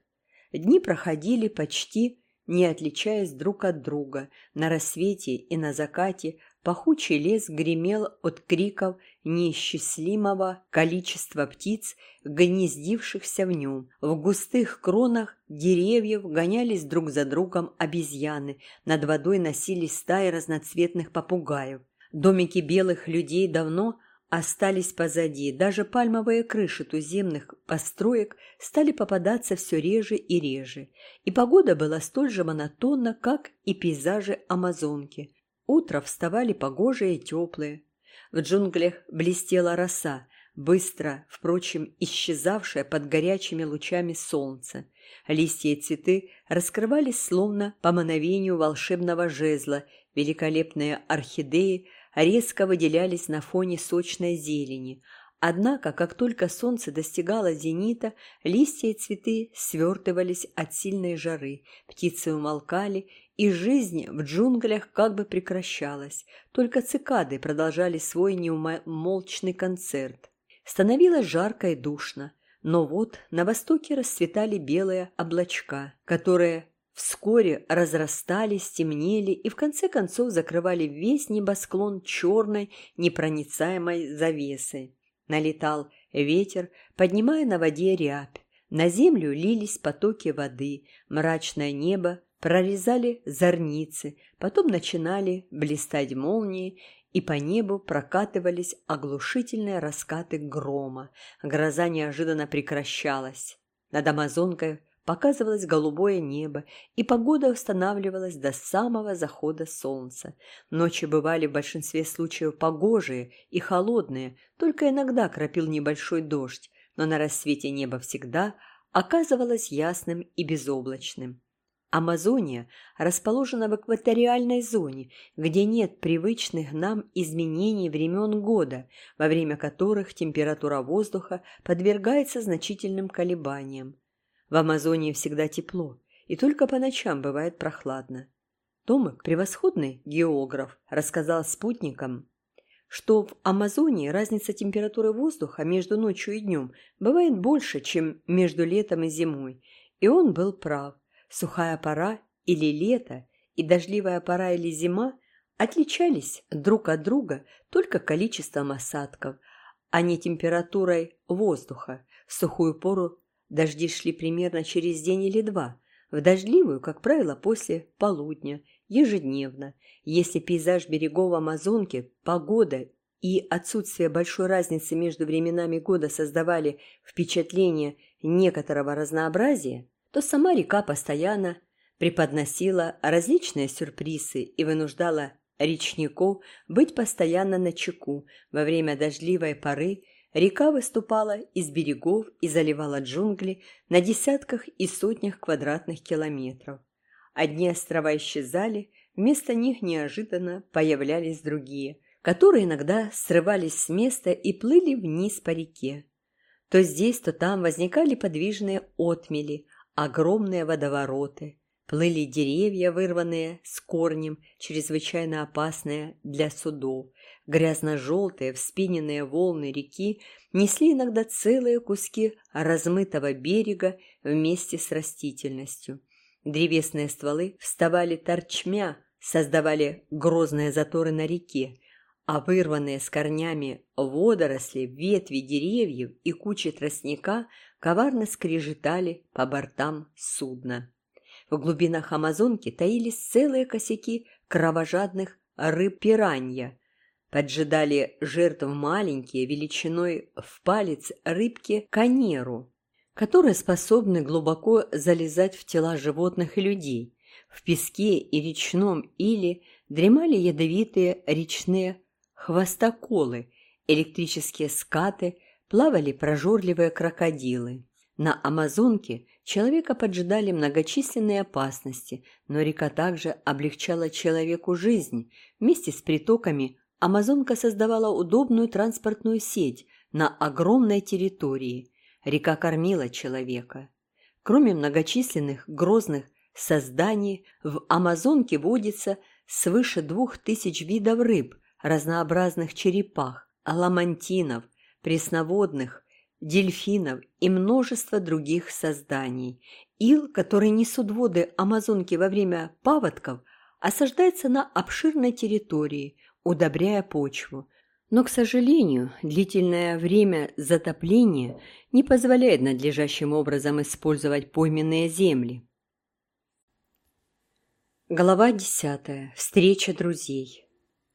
[SPEAKER 1] Дни проходили почти не отличаясь друг от друга. На рассвете и на закате пахучий лес гремел от криков неисчислимого количества птиц, гнездившихся в нем. В густых кронах деревьев гонялись друг за другом обезьяны, над водой носились стаи разноцветных попугаев. Домики белых людей давно остались позади, даже пальмовые крыши туземных построек стали попадаться все реже и реже, и погода была столь же монотонна, как и пейзажи Амазонки. Утро вставали погожие и теплые. В джунглях блестела роса, быстро, впрочем, исчезавшая под горячими лучами солнца. Листья и цветы раскрывались словно по мановению волшебного жезла, великолепные орхидеи резко выделялись на фоне сочной зелени. Однако, как только солнце достигало зенита, листья и цветы свертывались от сильной жары, птицы умолкали, и жизнь в джунглях как бы прекращалась. Только цикады продолжали свой неумолчный концерт. Становилось жарко и душно, но вот на востоке расцветали белые облачка, которые вскоре разрастались, темнели и в конце концов закрывали весь небосклон черной непроницаемой завесой. Налетал ветер, поднимая на воде рябь. На землю лились потоки воды, мрачное небо прорезали зорницы, потом начинали блистать молнии, и по небу прокатывались оглушительные раскаты грома. Гроза неожиданно прекращалась. Над Амазонкой Показывалось голубое небо, и погода устанавливалась до самого захода солнца. Ночи бывали в большинстве случаев погожие и холодные, только иногда кропил небольшой дождь, но на рассвете небо всегда оказывалось ясным и безоблачным. Амазония расположена в экваториальной зоне, где нет привычных нам изменений времен года, во время которых температура воздуха подвергается значительным колебаниям. В Амазонии всегда тепло, и только по ночам бывает прохладно. Томик, превосходный географ, рассказал спутникам, что в Амазонии разница температуры воздуха между ночью и днем бывает больше, чем между летом и зимой. И он был прав. Сухая пора или лето, и дождливая пора или зима отличались друг от друга только количеством осадков, а не температурой воздуха. В сухую пору Дожди шли примерно через день или два, в дождливую, как правило, после полудня, ежедневно. Если пейзаж берегов Амазонки, погода и отсутствие большой разницы между временами года создавали впечатление некоторого разнообразия, то сама река постоянно преподносила различные сюрпризы и вынуждала речников быть постоянно на чеку. Во время дождливой поры Река выступала из берегов и заливала джунгли на десятках и сотнях квадратных километров. Одни острова исчезали, вместо них неожиданно появлялись другие, которые иногда срывались с места и плыли вниз по реке. То здесь, то там возникали подвижные отмели, огромные водовороты, плыли деревья, вырванные с корнем, чрезвычайно опасные для судов. Грязно-желтые вспененные волны реки несли иногда целые куски размытого берега вместе с растительностью. Древесные стволы вставали торчмя, создавали грозные заторы на реке, а вырванные с корнями водоросли, ветви деревьев и кучи тростника коварно скрежетали по бортам судна. В глубинах Амазонки таились целые косяки кровожадных рыб-пиранья. Поджидали жертв маленькие, величиной в палец рыбки канеру, которые способны глубоко залезать в тела животных и людей. В песке и речном иле дремали ядовитые речные хвостоколы, электрические скаты, плавали прожорливые крокодилы. На Амазонке человека поджидали многочисленные опасности, но река также облегчала человеку жизнь. Вместе с притоками Амазонка создавала удобную транспортную сеть на огромной территории. Река кормила человека. Кроме многочисленных грозных созданий, в Амазонке водится свыше двух тысяч видов рыб – разнообразных черепах, аламантинов, пресноводных, дельфинов и множество других созданий. Ил, который несут воды Амазонки во время паводков, осаждается на обширной территории, удобряя почву. Но, к сожалению, длительное время затопления не позволяет надлежащим образом использовать пойменные земли. Глава десятая. Встреча друзей.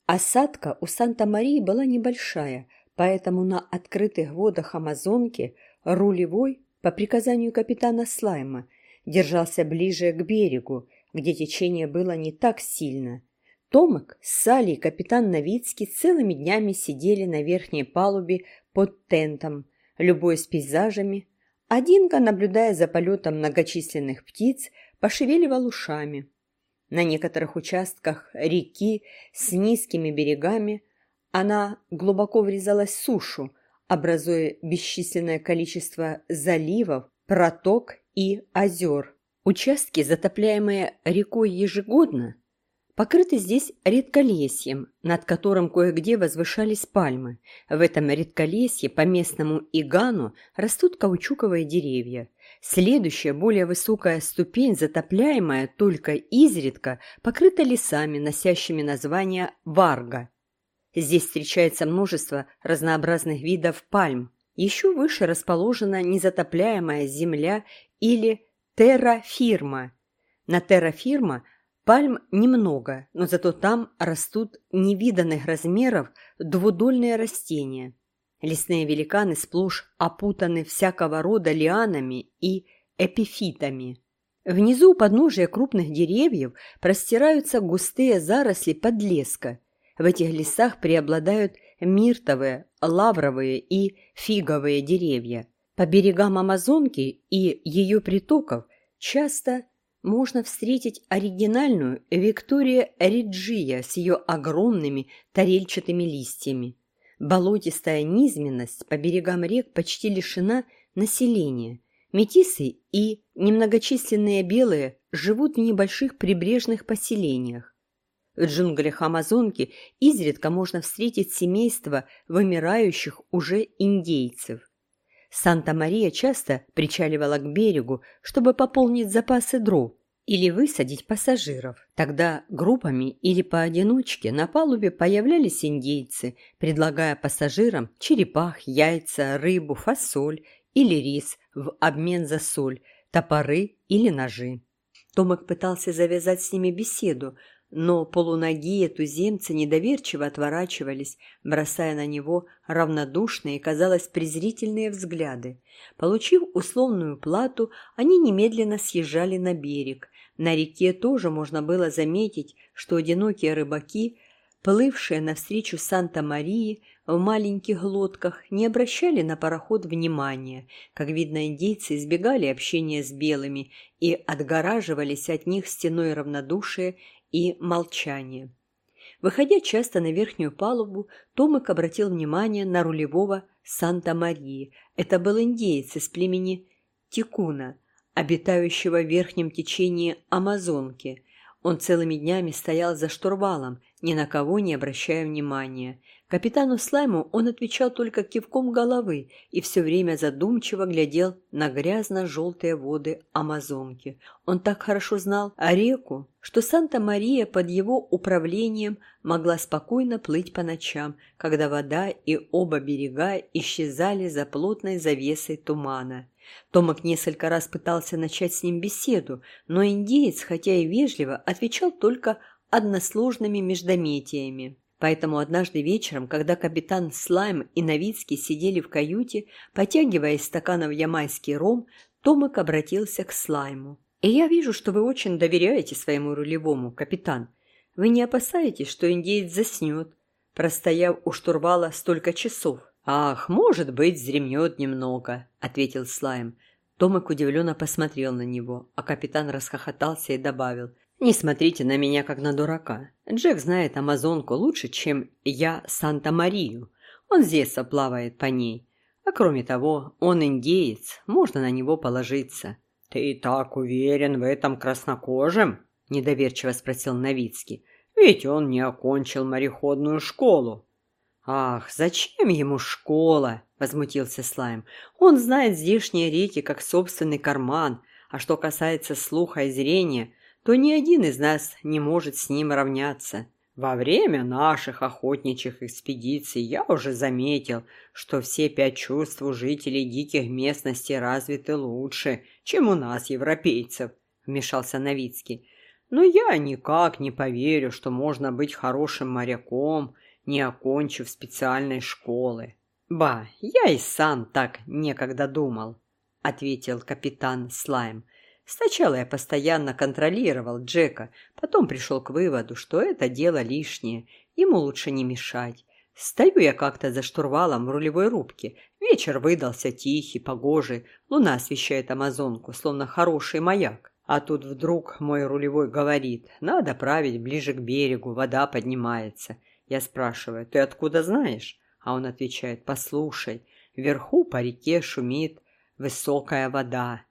[SPEAKER 1] Осадка у Санта-Марии была небольшая, поэтому на открытых водах Амазонки рулевой, по приказанию капитана Слайма, держался ближе к берегу, где течение было не так сильно. Томик, Салли и капитан Новицкий целыми днями сидели на верхней палубе под тентом, любуясь пейзажами. Одинка, наблюдая за полетом многочисленных птиц, пошевеливал ушами. На некоторых участках реки с низкими берегами она глубоко врезалась в сушу, образуя бесчисленное количество заливов, проток и озер. Участки, затопляемые рекой ежегодно, покрыты здесь редколесьем, над которым кое-где возвышались пальмы. В этом редколесье по местному Игану растут каучуковые деревья – Следующая, более высокая ступень, затопляемая только изредка, покрыта лесами, носящими название Варга. Здесь встречается множество разнообразных видов пальм. Еще выше расположена незатопляемая земля или террафирма. На террафирма пальм немного, но зато там растут невиданных размеров двудольные растения – Лесные великаны сплошь опутаны всякого рода лианами и эпифитами. Внизу у подножия крупных деревьев простираются густые заросли подлеска. В этих лесах преобладают миртовые, лавровые и фиговые деревья. По берегам Амазонки и ее притоков часто можно встретить оригинальную Виктория Риджия с ее огромными тарельчатыми листьями. Болотистая низменность по берегам рек почти лишена населения. Метисы и немногочисленные белые живут в небольших прибрежных поселениях. В джунглях Амазонки изредка можно встретить семейства вымирающих уже индейцев. Санта-Мария часто причаливала к берегу, чтобы пополнить запасы дров, или высадить пассажиров. Тогда группами или поодиночке на палубе появлялись индейцы, предлагая пассажирам черепах, яйца, рыбу, фасоль или рис в обмен за соль, топоры или ножи. Томик пытался завязать с ними беседу, но полуногие туземцы недоверчиво отворачивались, бросая на него равнодушные казалось, презрительные взгляды. Получив условную плату, они немедленно съезжали на берег, на реке тоже можно было заметить, что одинокие рыбаки плывшие навстречу Санта-Марии в маленьких лодках, не обращали на пароход внимания. Как видно, индейцы избегали общения с белыми и отгораживались от них стеной равнодушия и молчания. Выходя часто на верхнюю палубу, Томик обратил внимание на рулевого Санта-Марии. Это был индеец из племени Тикуна, обитающего в верхнем течении Амазонки. Он целыми днями стоял за штурвалом, ни на кого не обращая внимания. Капитану Слайму он отвечал только кивком головы и все время задумчиво глядел на грязно-желтые воды Амазонки. Он так хорошо знал о реку, что Санта-Мария под его управлением могла спокойно плыть по ночам, когда вода и оба берега исчезали за плотной завесой тумана. Томак несколько раз пытался начать с ним беседу, но индеец, хотя и вежливо, отвечал только односложными междометиями. Поэтому однажды вечером, когда капитан Слайм и Новицкий сидели в каюте, потягивая из стаканов ямайский ром, Томак обратился к Слайму. «И я вижу, что вы очень доверяете своему рулевому, капитан. Вы не опасаетесь, что индеец заснет, простояв у штурвала столько часов?» «Ах, может быть, зремнет немного», — ответил Слайм. Томик удивленно посмотрел на него, а капитан расхохотался и добавил. «Не смотрите на меня, как на дурака. Джек знает Амазонку лучше, чем я Санта-Марию. Он здесь плавает по ней. А кроме того, он индеец, можно на него положиться». «Ты так уверен в этом краснокожем?» – недоверчиво спросил Новицкий. «Ведь он не окончил мореходную школу». «Ах, зачем ему школа?» – возмутился Слайм. «Он знает здешние реки как собственный карман, а что касается слуха и зрения, то ни один из нас не может с ним равняться. Во время наших охотничьих экспедиций я уже заметил, что все пять чувств у жителей диких местностей развиты лучше, чем у нас, европейцев», – вмешался Новицкий. «Но я никак не поверю, что можно быть хорошим моряком – не окончив специальной школы. «Ба, я и сам так некогда думал», — ответил капитан Слайм. «Сначала я постоянно контролировал Джека, потом пришел к выводу, что это дело лишнее, ему лучше не мешать. Стою я как-то за штурвалом в рулевой рубке. Вечер выдался тихий, погожий, луна освещает Амазонку, словно хороший маяк. А тут вдруг мой рулевой говорит, надо править ближе к берегу, вода поднимается. Я спрашиваю, ты откуда знаешь? А он отвечает, послушай, вверху по реке шумит высокая вода.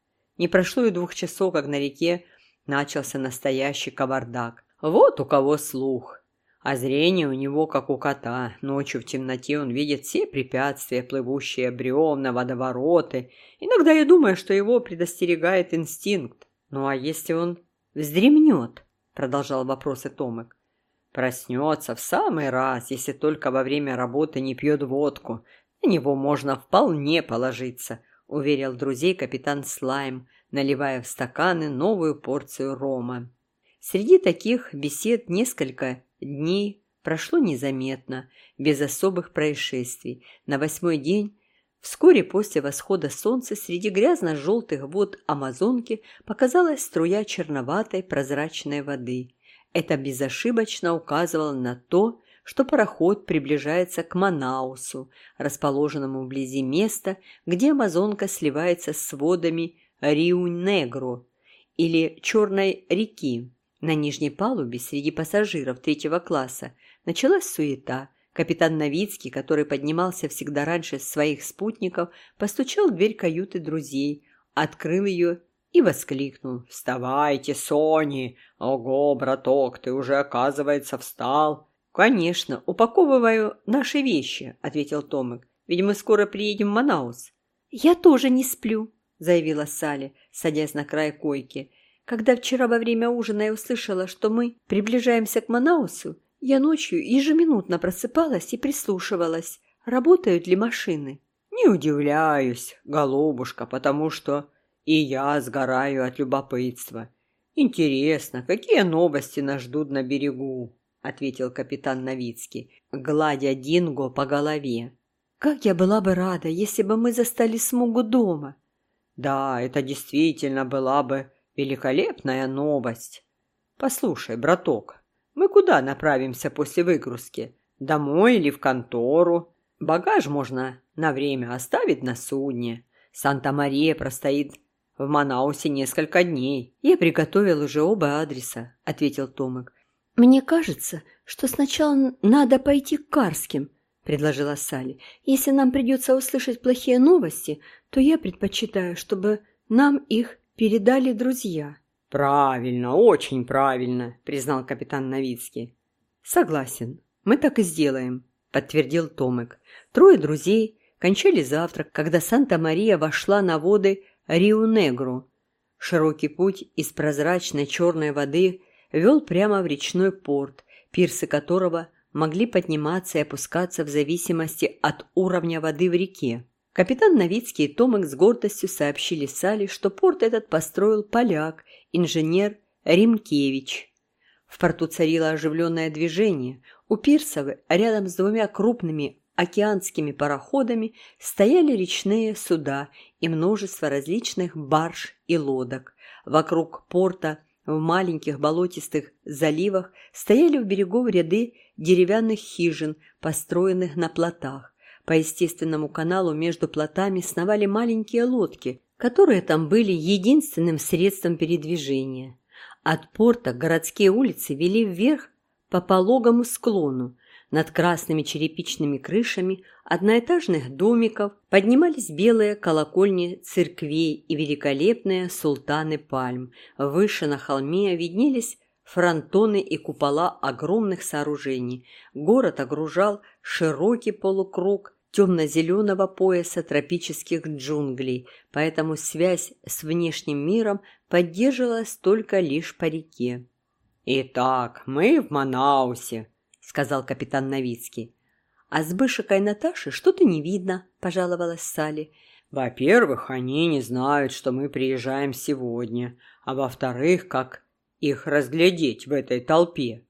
[SPEAKER 1] Не прошло и двух часов, как на реке начался настоящий кавардак. Вот у кого слух. А зрение у него, как у кота. Ночью в темноте он видит все препятствия, плывущие бревна, водовороты. Иногда я думаю, что его предостерегает инстинкт. Ну а если он вздремнет? Продолжал вопросы Томик. Проснется в самый раз, если только во время работы не пьет водку. На него можно вполне положиться, уверил друзей капитан Слайм, наливая в стаканы новую порцию рома. Среди таких бесед несколько дней прошло незаметно, без особых происшествий. На восьмой день Вскоре после восхода солнца среди грязно-желтых вод Амазонки показалась струя черноватой прозрачной воды. Это безошибочно указывало на то, что пароход приближается к Манаусу, расположенному вблизи места, где Амазонка сливается с водами Риу-Негро или Черной реки. На нижней палубе среди пассажиров третьего класса началась суета. Капитан Новицкий, который поднимался всегда раньше своих спутников, постучал в дверь каюты друзей, открыл ее и воскликнул «Вставайте, Сони! Ого, браток, ты уже, оказывается, встал!» «Конечно, упаковываю наши вещи», — ответил Томик. «Ведь мы скоро приедем в Манаус».
[SPEAKER 3] «Я тоже не сплю», — заявила
[SPEAKER 1] Салли, садясь на край койки. «Когда вчера во время ужина я услышала, что мы приближаемся к Манаусу, я ночью ежеминутно просыпалась и прислушивалась, работают ли машины». «Не удивляюсь, голубушка, потому что и я сгораю от любопытства. Интересно, какие новости нас ждут на берегу? Ответил капитан Новицкий, гладя Динго по голове. Как я была бы рада, если бы мы застали Смугу дома. Да, это действительно была бы великолепная новость. Послушай, браток,
[SPEAKER 2] Мы куда направимся после выгрузки? Домой или в контору? Багаж можно на время оставить на судне. Санта-Мария простоит в Манаусе несколько дней.
[SPEAKER 1] Я приготовил уже оба адреса, ответил Томик.
[SPEAKER 3] Мне кажется, что сначала надо пойти к Карским, предложила Салли. Если нам придется услышать плохие новости, то я предпочитаю, чтобы нам их передали друзья.
[SPEAKER 2] Правильно, очень правильно, признал капитан Новицкий.
[SPEAKER 1] Согласен, мы так и сделаем, подтвердил Томик. Трое друзей кончали завтрак, когда Санта-Мария вошла на воды Риу-Негру. Широкий путь из прозрачной черной воды вел прямо в речной порт, пирсы которого могли подниматься и опускаться в зависимости от уровня воды в реке. Капитан Новицкий и Томик с гордостью сообщили Салли, что порт этот построил поляк, инженер Римкевич. В порту царило оживленное движение. У пирсов рядом с двумя крупными океанскими пароходами стояли речные суда и множество различных барж и лодок. Вокруг порта в маленьких болотистых заливах стояли у берегов ряды деревянных хижин, построенных на плотах. По естественному каналу между плотами сновали маленькие лодки, которые там были единственным средством передвижения. От порта городские улицы вели вверх по пологому склону, над красными черепичными крышами одноэтажных домиков поднимались белые колокольни церквей и великолепные султаны пальм. Выше на холме виднелись фронтоны и купола огромных сооружений. Город огружал широкий полукруг темно-зеленого пояса тропических джунглей, поэтому связь с внешним миром поддерживалась только лишь по реке.
[SPEAKER 2] «Итак, мы в Манаусе», сказал капитан Новицкий.
[SPEAKER 1] «А с Бышикой и Наташей что-то не видно», – пожаловалась Салли.
[SPEAKER 2] «Во-первых, они не знают, что мы приезжаем сегодня, а во-вторых, как их разглядеть в этой толпе?»